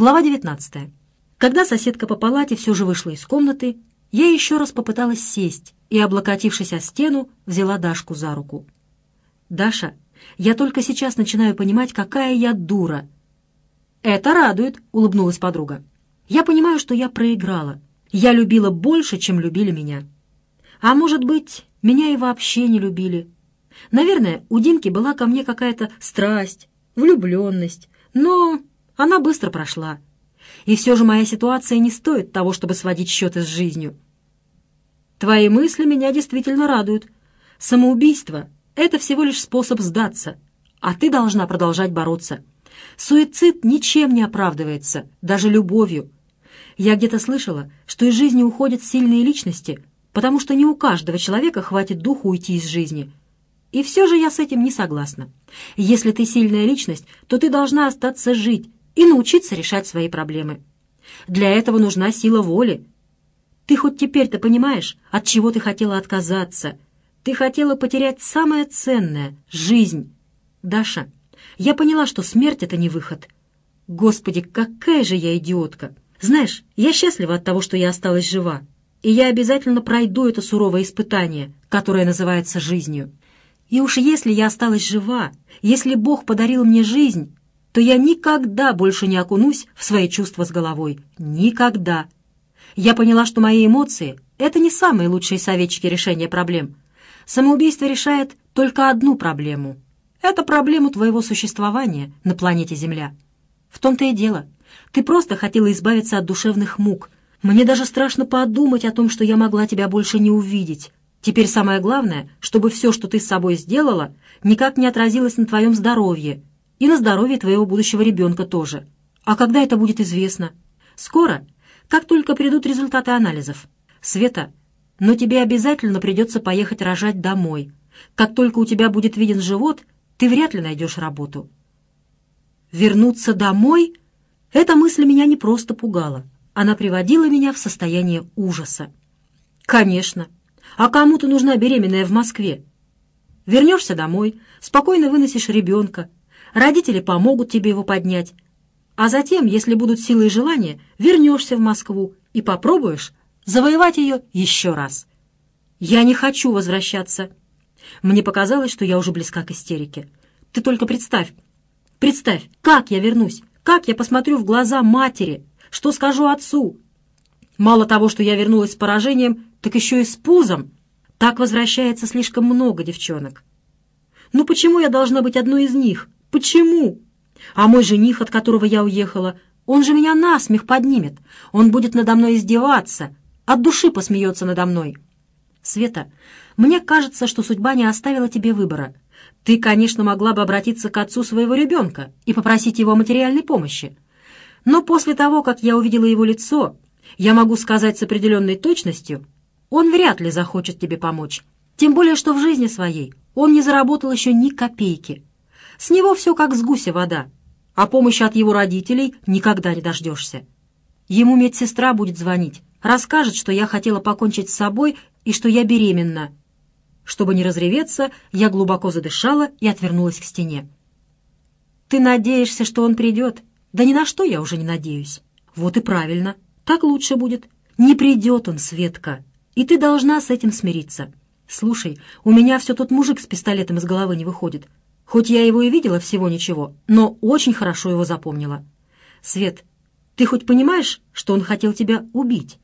Глава 19. Когда соседка по палате все же вышла из комнаты, я еще раз попыталась сесть и, облокотившись о стену, взяла Дашку за руку. «Даша, я только сейчас начинаю понимать, какая я дура». «Это радует», — улыбнулась подруга. «Я понимаю, что я проиграла. Я любила больше, чем любили меня. А может быть, меня и вообще не любили. Наверное, у Димки была ко мне какая-то страсть, влюбленность, но она быстро прошла. И все же моя ситуация не стоит того, чтобы сводить счеты с жизнью. Твои мысли меня действительно радуют. Самоубийство — это всего лишь способ сдаться, а ты должна продолжать бороться. Суицид ничем не оправдывается, даже любовью. Я где-то слышала, что из жизни уходят сильные личности, потому что не у каждого человека хватит духу уйти из жизни. И все же я с этим не согласна. Если ты сильная личность, то ты должна остаться жить, и научиться решать свои проблемы. Для этого нужна сила воли. Ты хоть теперь-то понимаешь, от чего ты хотела отказаться? Ты хотела потерять самое ценное — жизнь. Даша, я поняла, что смерть — это не выход. Господи, какая же я идиотка! Знаешь, я счастлива от того, что я осталась жива, и я обязательно пройду это суровое испытание, которое называется жизнью. И уж если я осталась жива, если Бог подарил мне жизнь, то я никогда больше не окунусь в свои чувства с головой. Никогда. Я поняла, что мои эмоции — это не самые лучшие советчики решения проблем. Самоубийство решает только одну проблему. Это проблему твоего существования на планете Земля. В том-то и дело. Ты просто хотела избавиться от душевных мук. Мне даже страшно подумать о том, что я могла тебя больше не увидеть. Теперь самое главное, чтобы все, что ты с собой сделала, никак не отразилось на твоем здоровье и на здоровье твоего будущего ребенка тоже. А когда это будет известно? Скоро, как только придут результаты анализов. Света, но тебе обязательно придется поехать рожать домой. Как только у тебя будет виден живот, ты вряд ли найдешь работу. Вернуться домой? Эта мысль меня не просто пугала. Она приводила меня в состояние ужаса. Конечно. А кому ты нужна беременная в Москве? Вернешься домой, спокойно выносишь ребенка, Родители помогут тебе его поднять. А затем, если будут силы и желания, вернешься в Москву и попробуешь завоевать ее еще раз. Я не хочу возвращаться. Мне показалось, что я уже близка к истерике. Ты только представь, представь, как я вернусь, как я посмотрю в глаза матери, что скажу отцу. Мало того, что я вернулась с поражением, так еще и с пузом. Так возвращается слишком много девчонок. Ну почему я должна быть одной из них?» Почему? А мой жених, от которого я уехала, он же меня насмех поднимет. Он будет надо мной издеваться, от души посмеется надо мной. Света, мне кажется, что судьба не оставила тебе выбора. Ты, конечно, могла бы обратиться к отцу своего ребенка и попросить его материальной помощи. Но после того, как я увидела его лицо, я могу сказать с определенной точностью, он вряд ли захочет тебе помочь. Тем более, что в жизни своей он не заработал еще ни копейки. С него все как с гуся вода, а помощи от его родителей никогда не дождешься. Ему медсестра будет звонить, расскажет, что я хотела покончить с собой и что я беременна. Чтобы не разреветься, я глубоко задышала и отвернулась к стене. «Ты надеешься, что он придет?» «Да ни на что я уже не надеюсь». «Вот и правильно. Так лучше будет. Не придет он, Светка, и ты должна с этим смириться. Слушай, у меня все тот мужик с пистолетом из головы не выходит. Хоть я его и видела всего ничего, но очень хорошо его запомнила. Свет, ты хоть понимаешь, что он хотел тебя убить?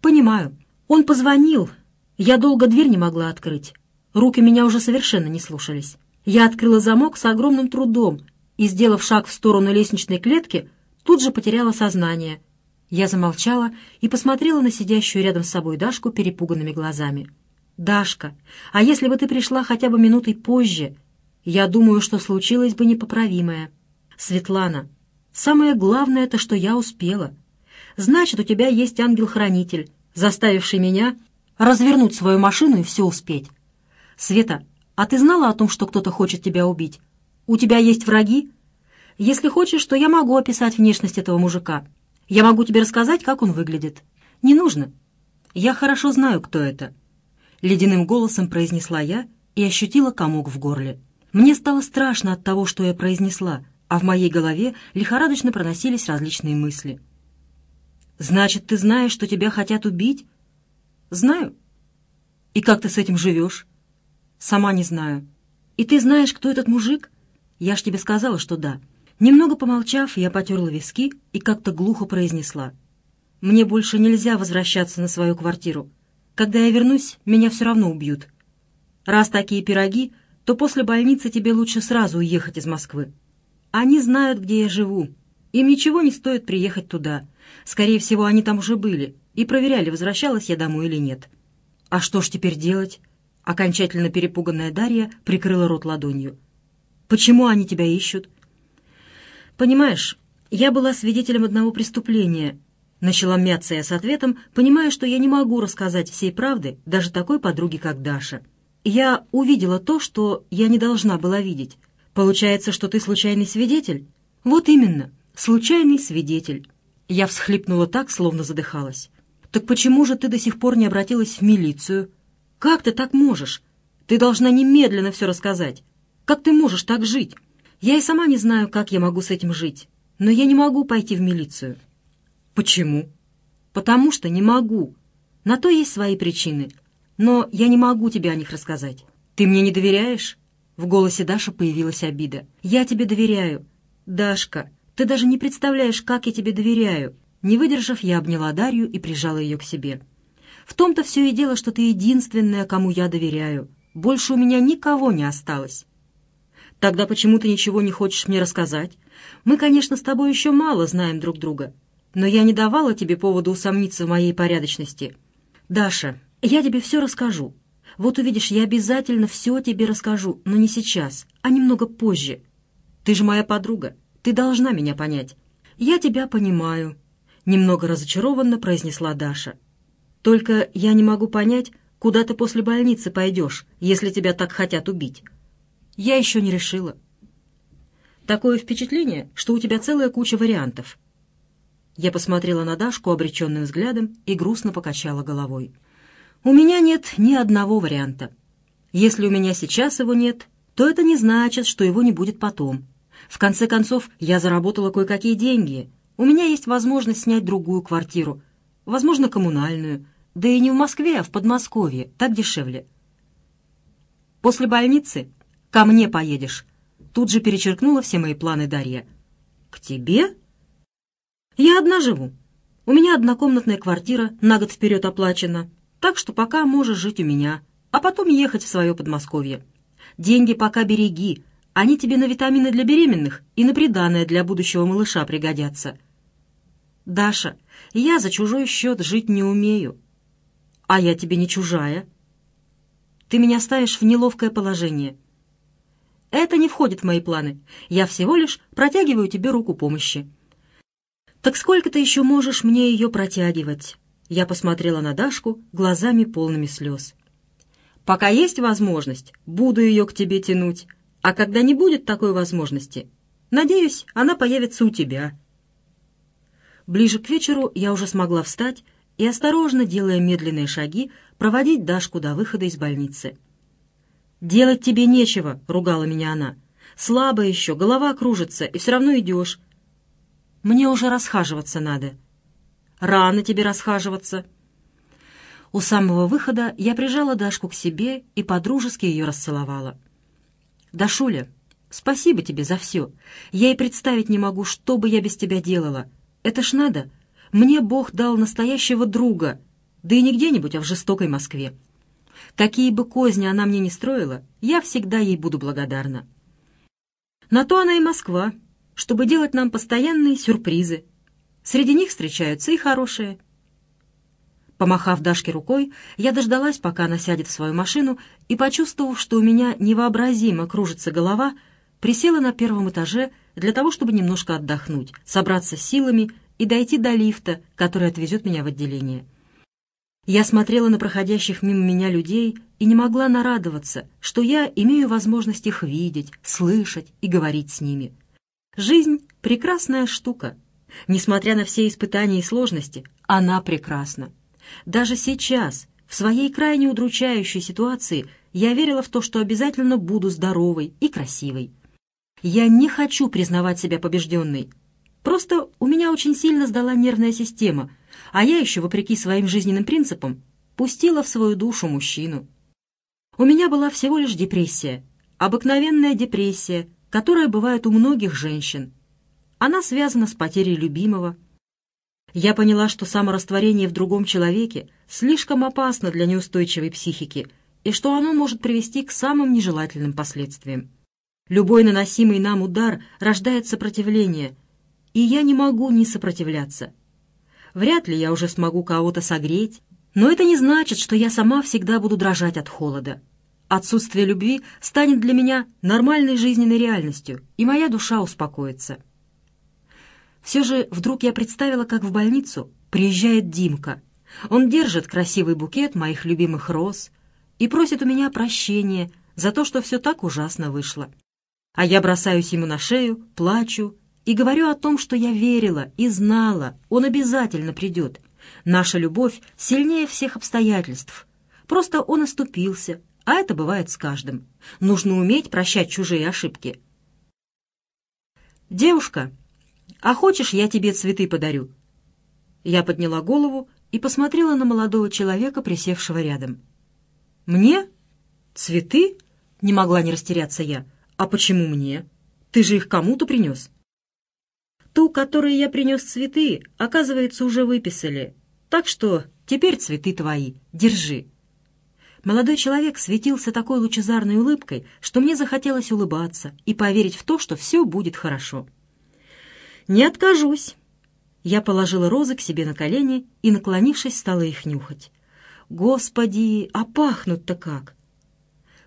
Понимаю. Он позвонил. Я долго дверь не могла открыть. Руки меня уже совершенно не слушались. Я открыла замок с огромным трудом и, сделав шаг в сторону лестничной клетки, тут же потеряла сознание. Я замолчала и посмотрела на сидящую рядом с собой Дашку перепуганными глазами. «Дашка, а если бы ты пришла хотя бы минутой позже, я думаю, что случилось бы непоправимое. Светлана, самое главное это, что я успела. Значит, у тебя есть ангел-хранитель, заставивший меня развернуть свою машину и все успеть. Света, а ты знала о том, что кто-то хочет тебя убить? У тебя есть враги? Если хочешь, то я могу описать внешность этого мужика. Я могу тебе рассказать, как он выглядит. Не нужно. Я хорошо знаю, кто это. Ледяным голосом произнесла я и ощутила комок в горле. Мне стало страшно от того, что я произнесла, а в моей голове лихорадочно проносились различные мысли. «Значит, ты знаешь, что тебя хотят убить?» «Знаю». «И как ты с этим живешь?» «Сама не знаю». «И ты знаешь, кто этот мужик?» «Я ж тебе сказала, что да». Немного помолчав, я потерла виски и как-то глухо произнесла. «Мне больше нельзя возвращаться на свою квартиру. Когда я вернусь, меня все равно убьют. Раз такие пироги, то после больницы тебе лучше сразу уехать из Москвы. Они знают, где я живу. Им ничего не стоит приехать туда. Скорее всего, они там уже были и проверяли, возвращалась я домой или нет. А что ж теперь делать?» Окончательно перепуганная Дарья прикрыла рот ладонью. «Почему они тебя ищут?» «Понимаешь, я была свидетелем одного преступления», — начала мяться я с ответом, понимая, что я не могу рассказать всей правды даже такой подруге, как Даша. «Я увидела то, что я не должна была видеть. Получается, что ты случайный свидетель?» «Вот именно, случайный свидетель». Я всхлипнула так, словно задыхалась. «Так почему же ты до сих пор не обратилась в милицию? Как ты так можешь? Ты должна немедленно все рассказать. Как ты можешь так жить?» Я и сама не знаю, как я могу с этим жить, но я не могу пойти в милицию. Почему? Потому что не могу. На то есть свои причины. Но я не могу тебе о них рассказать. Ты мне не доверяешь? В голосе Даши появилась обида. Я тебе доверяю. Дашка, ты даже не представляешь, как я тебе доверяю. Не выдержав, я обняла Дарью и прижала ее к себе. В том-то все и дело, что ты единственная, кому я доверяю. Больше у меня никого не осталось. Тогда почему ты ничего не хочешь мне рассказать? Мы, конечно, с тобой еще мало знаем друг друга, но я не давала тебе повода усомниться в моей порядочности. Даша, я тебе все расскажу. Вот увидишь, я обязательно все тебе расскажу, но не сейчас, а немного позже. Ты же моя подруга, ты должна меня понять. Я тебя понимаю, — немного разочарованно произнесла Даша. Только я не могу понять, куда ты после больницы пойдешь, если тебя так хотят убить. Я еще не решила. Такое впечатление, что у тебя целая куча вариантов. Я посмотрела на Дашку обреченным взглядом и грустно покачала головой. У меня нет ни одного варианта. Если у меня сейчас его нет, то это не значит, что его не будет потом. В конце концов, я заработала кое-какие деньги. У меня есть возможность снять другую квартиру, возможно, коммунальную, да и не в Москве, а в Подмосковье, так дешевле. После больницы «Ко мне поедешь!» Тут же перечеркнула все мои планы Дарья. «К тебе?» «Я одна живу. У меня однокомнатная квартира, на год вперед оплачена, так что пока можешь жить у меня, а потом ехать в свое Подмосковье. Деньги пока береги, они тебе на витамины для беременных и на приданное для будущего малыша пригодятся». «Даша, я за чужой счет жить не умею». «А я тебе не чужая». «Ты меня ставишь в неловкое положение». Это не входит в мои планы. Я всего лишь протягиваю тебе руку помощи». «Так сколько ты еще можешь мне ее протягивать?» Я посмотрела на Дашку глазами полными слез. «Пока есть возможность, буду ее к тебе тянуть. А когда не будет такой возможности, надеюсь, она появится у тебя». Ближе к вечеру я уже смогла встать и, осторожно делая медленные шаги, проводить Дашку до выхода из больницы. «Делать тебе нечего», — ругала меня она. «Слабо еще, голова кружится, и все равно идешь. Мне уже расхаживаться надо». «Рано тебе расхаживаться». У самого выхода я прижала Дашку к себе и подружески ее расцеловала. «Дашуля, спасибо тебе за все. Я и представить не могу, что бы я без тебя делала. Это ж надо. Мне Бог дал настоящего друга, да и не где-нибудь, а в жестокой Москве. Какие бы козни она мне не строила, я всегда ей буду благодарна. На то она и Москва, чтобы делать нам постоянные сюрпризы. Среди них встречаются и хорошие. Помахав Дашке рукой, я дождалась, пока она сядет в свою машину, и, почувствовав, что у меня невообразимо кружится голова, присела на первом этаже для того, чтобы немножко отдохнуть, собраться силами и дойти до лифта, который отвезет меня в отделение. Я смотрела на проходящих мимо меня людей и не могла нарадоваться, что я имею возможность их видеть, слышать и говорить с ними. Жизнь — прекрасная штука. Несмотря на все испытания и сложности, она прекрасна. Даже сейчас, в своей крайне удручающей ситуации, я верила в то, что обязательно буду здоровой и красивой. Я не хочу признавать себя побежденной. Просто у меня очень сильно сдала нервная система, а я еще, вопреки своим жизненным принципам, пустила в свою душу мужчину. У меня была всего лишь депрессия, обыкновенная депрессия, которая бывает у многих женщин. Она связана с потерей любимого. Я поняла, что саморастворение в другом человеке слишком опасно для неустойчивой психики и что оно может привести к самым нежелательным последствиям. Любой наносимый нам удар рождает сопротивление, и я не могу не сопротивляться. Вряд ли я уже смогу кого-то согреть, но это не значит, что я сама всегда буду дрожать от холода. Отсутствие любви станет для меня нормальной жизненной реальностью, и моя душа успокоится. Все же вдруг я представила, как в больницу приезжает Димка. Он держит красивый букет моих любимых роз и просит у меня прощения за то, что все так ужасно вышло. А я бросаюсь ему на шею, плачу и говорю о том, что я верила и знала, он обязательно придет. Наша любовь сильнее всех обстоятельств. Просто он оступился, а это бывает с каждым. Нужно уметь прощать чужие ошибки. «Девушка, а хочешь, я тебе цветы подарю?» Я подняла голову и посмотрела на молодого человека, присевшего рядом. «Мне? Цветы?» — не могла не растеряться я. «А почему мне? Ты же их кому-то принес?» Ту, которой я принес цветы, оказывается, уже выписали. Так что теперь цветы твои. Держи». Молодой человек светился такой лучезарной улыбкой, что мне захотелось улыбаться и поверить в то, что все будет хорошо. «Не откажусь». Я положила розы к себе на колени и, наклонившись, стала их нюхать. «Господи, а пахнут-то как!»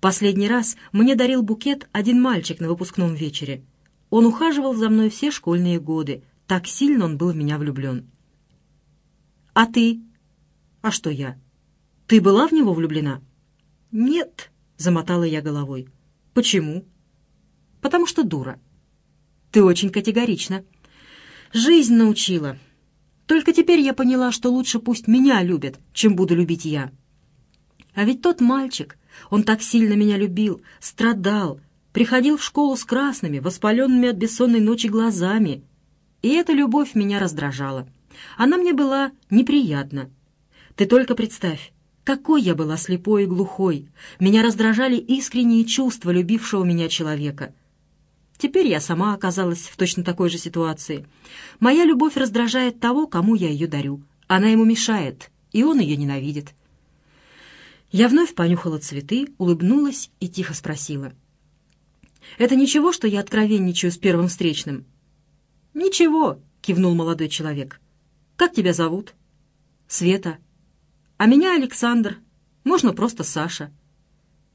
Последний раз мне дарил букет один мальчик на выпускном вечере. Он ухаживал за мной все школьные годы. Так сильно он был в меня влюблен. «А ты?» «А что я?» «Ты была в него влюблена?» «Нет», — замотала я головой. «Почему?» «Потому что дура». «Ты очень категорична». «Жизнь научила. Только теперь я поняла, что лучше пусть меня любят, чем буду любить я». А ведь тот мальчик, он так сильно меня любил, страдал, приходил в школу с красными, воспаленными от бессонной ночи глазами. И эта любовь меня раздражала. Она мне была неприятна. Ты только представь, какой я была слепой и глухой. Меня раздражали искренние чувства любившего меня человека. Теперь я сама оказалась в точно такой же ситуации. Моя любовь раздражает того, кому я ее дарю. Она ему мешает, и он ее ненавидит. Я вновь понюхала цветы, улыбнулась и тихо спросила — это ничего, что я откровенничаю с первым встречным?» «Ничего», — кивнул молодой человек. «Как тебя зовут?» «Света». «А меня Александр. Можно просто Саша».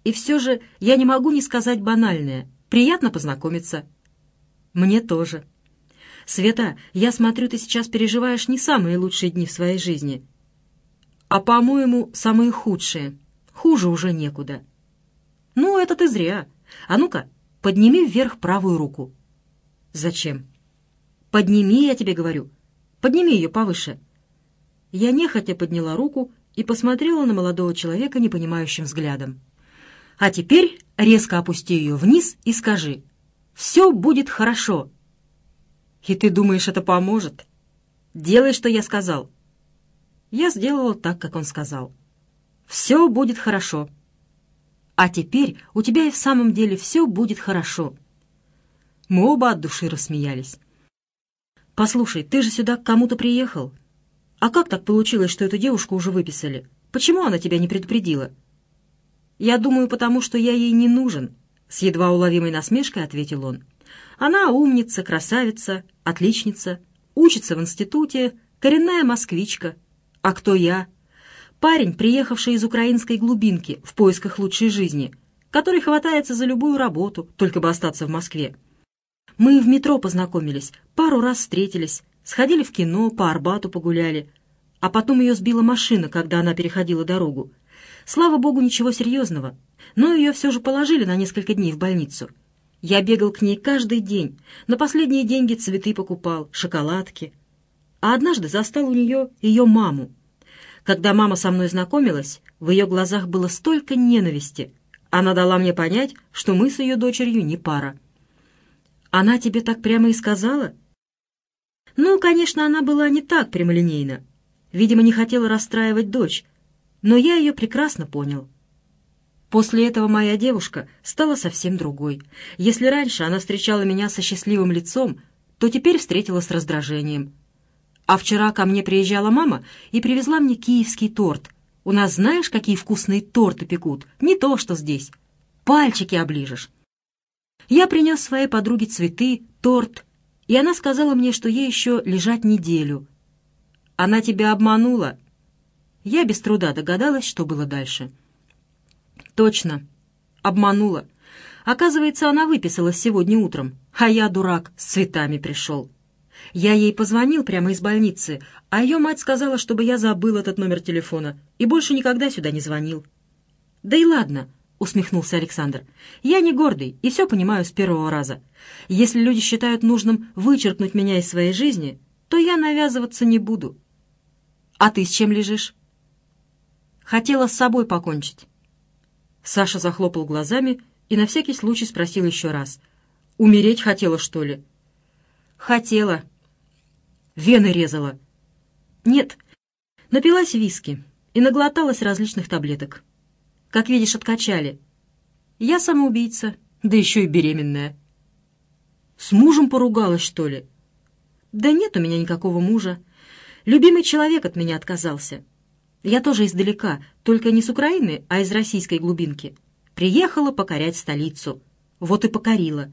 «И все же я не могу не сказать банальное. Приятно познакомиться». «Мне тоже». «Света, я смотрю, ты сейчас переживаешь не самые лучшие дни в своей жизни, а, по-моему, самые худшие. Хуже уже некуда». «Ну, это ты зря. А ну-ка, Подними вверх правую руку». «Зачем?» «Подними, я тебе говорю. Подними ее повыше». Я нехотя подняла руку и посмотрела на молодого человека непонимающим взглядом. «А теперь резко опусти ее вниз и скажи, «Все будет хорошо». «И ты думаешь, это поможет?» «Делай, что я сказал». Я сделала так, как он сказал. «Все будет хорошо». А теперь у тебя и в самом деле все будет хорошо». Мы оба от души рассмеялись. «Послушай, ты же сюда к кому-то приехал. А как так получилось, что эту девушку уже выписали? Почему она тебя не предупредила?» «Я думаю, потому что я ей не нужен», — с едва уловимой насмешкой ответил он. «Она умница, красавица, отличница, учится в институте, коренная москвичка. А кто я? Парень, приехавший из украинской глубинки в поисках лучшей жизни, который хватается за любую работу, только бы остаться в Москве. Мы в метро познакомились, пару раз встретились, сходили в кино, по Арбату погуляли. А потом ее сбила машина, когда она переходила дорогу. Слава богу, ничего серьезного, но ее все же положили на несколько дней в больницу. Я бегал к ней каждый день, на последние деньги цветы покупал, шоколадки. А однажды застал у нее ее маму, когда мама со мной знакомилась, в ее глазах было столько ненависти. Она дала мне понять, что мы с ее дочерью не пара. Она тебе так прямо и сказала?» «Ну, конечно, она была не так прямолинейна. Видимо, не хотела расстраивать дочь, но я ее прекрасно понял». После этого моя девушка стала совсем другой. Если раньше она встречала меня со счастливым лицом, то теперь встретила с раздражением. А вчера ко мне приезжала мама и привезла мне киевский торт. У нас знаешь, какие вкусные торты пекут? Не то, что здесь. Пальчики оближешь. Я принес своей подруге цветы, торт, и она сказала мне, что ей еще лежать неделю. Она тебя обманула. Я без труда догадалась, что было дальше. Точно, обманула. Оказывается, она выписалась сегодня утром, а я, дурак, с цветами пришел. Я ей позвонил прямо из больницы, а ее мать сказала, чтобы я забыл этот номер телефона и больше никогда сюда не звонил. «Да и ладно», — усмехнулся Александр. «Я не гордый и все понимаю с первого раза. Если люди считают нужным вычеркнуть меня из своей жизни, то я навязываться не буду». «А ты с чем лежишь?» «Хотела с собой покончить». Саша захлопал глазами и на всякий случай спросил еще раз. «Умереть хотела, что ли?» «Хотела», Вены резала. Нет, напилась виски и наглоталась различных таблеток. Как видишь, откачали. Я самоубийца, да еще и беременная. С мужем поругалась, что ли? Да нет у меня никакого мужа. Любимый человек от меня отказался. Я тоже издалека, только не с Украины, а из российской глубинки. Приехала покорять столицу. Вот и покорила.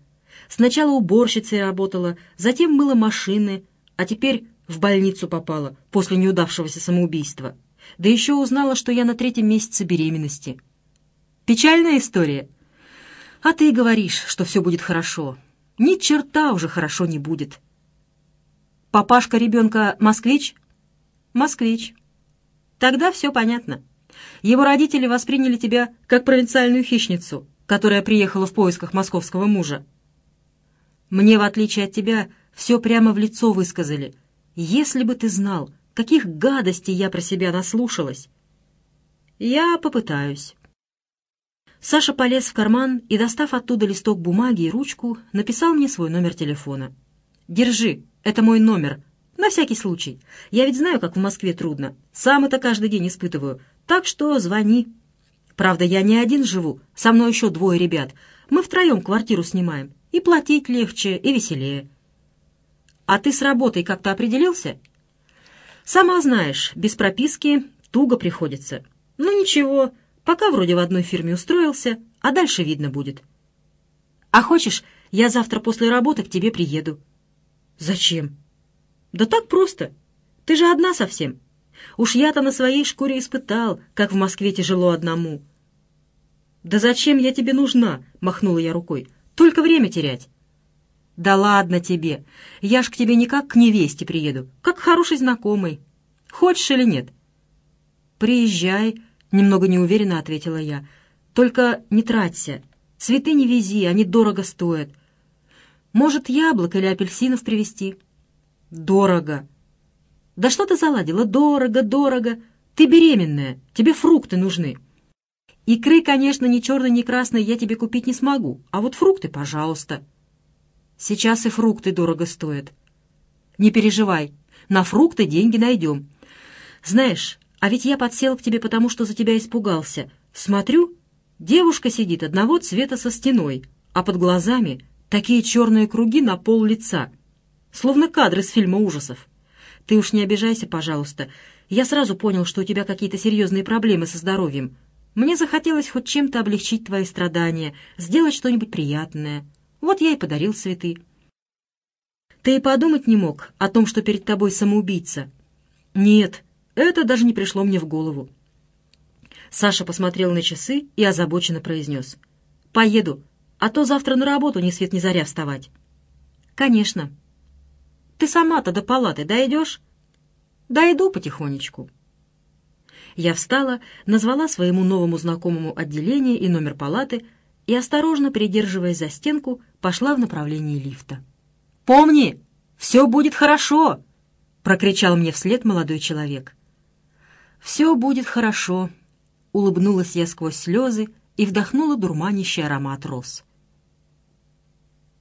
Сначала уборщицей работала, затем мыла машины, а теперь в больницу попала после неудавшегося самоубийства. Да еще узнала, что я на третьем месяце беременности. Печальная история. А ты говоришь, что все будет хорошо. Ни черта уже хорошо не будет. Папашка ребенка москвич? Москвич. Тогда все понятно. Его родители восприняли тебя как провинциальную хищницу, которая приехала в поисках московского мужа. Мне, в отличие от тебя, все прямо в лицо высказали. Если бы ты знал, каких гадостей я про себя наслушалась. Я попытаюсь. Саша полез в карман и, достав оттуда листок бумаги и ручку, написал мне свой номер телефона. «Держи, это мой номер. На всякий случай. Я ведь знаю, как в Москве трудно. Сам это каждый день испытываю. Так что звони. Правда, я не один живу, со мной еще двое ребят. Мы втроем квартиру снимаем. И платить легче, и веселее. А ты с работой как-то определился? Сама знаешь, без прописки туго приходится. Ну ничего, пока вроде в одной фирме устроился, а дальше видно будет. А хочешь, я завтра после работы к тебе приеду? Зачем? Да так просто. Ты же одна совсем. Уж я-то на своей шкуре испытал, как в Москве тяжело одному. «Да зачем я тебе нужна?» — махнула я рукой. Только время терять». «Да ладно тебе. Я ж к тебе не как к невесте приеду, как к хорошей знакомой. Хочешь или нет?» «Приезжай», — немного неуверенно ответила я. «Только не траться. Цветы не вези, они дорого стоят. Может, яблок или апельсинов привезти?» «Дорого». «Да что ты заладила? Дорого, дорого. Ты беременная, тебе фрукты нужны». Икры, конечно, ни черной, ни красной я тебе купить не смогу, а вот фрукты, пожалуйста. Сейчас и фрукты дорого стоят. Не переживай, на фрукты деньги найдем. Знаешь, а ведь я подсел к тебе, потому что за тебя испугался. Смотрю, девушка сидит одного цвета со стеной, а под глазами такие черные круги на пол лица, словно кадры из фильма ужасов. Ты уж не обижайся, пожалуйста. Я сразу понял, что у тебя какие-то серьезные проблемы со здоровьем. Мне захотелось хоть чем-то облегчить твои страдания, сделать что-нибудь приятное. Вот я и подарил цветы. Ты и подумать не мог о том, что перед тобой самоубийца. Нет, это даже не пришло мне в голову. Саша посмотрел на часы и озабоченно произнес. «Поеду, а то завтра на работу ни свет ни заря вставать». «Конечно». «Ты сама-то до палаты дойдешь?» «Дойду потихонечку». Я встала, назвала своему новому знакомому отделение и номер палаты и, осторожно придерживаясь за стенку, пошла в направлении лифта. «Помни, все будет хорошо!» — прокричал мне вслед молодой человек. «Все будет хорошо», — улыбнулась я сквозь слезы и вдохнула дурманящий аромат роз.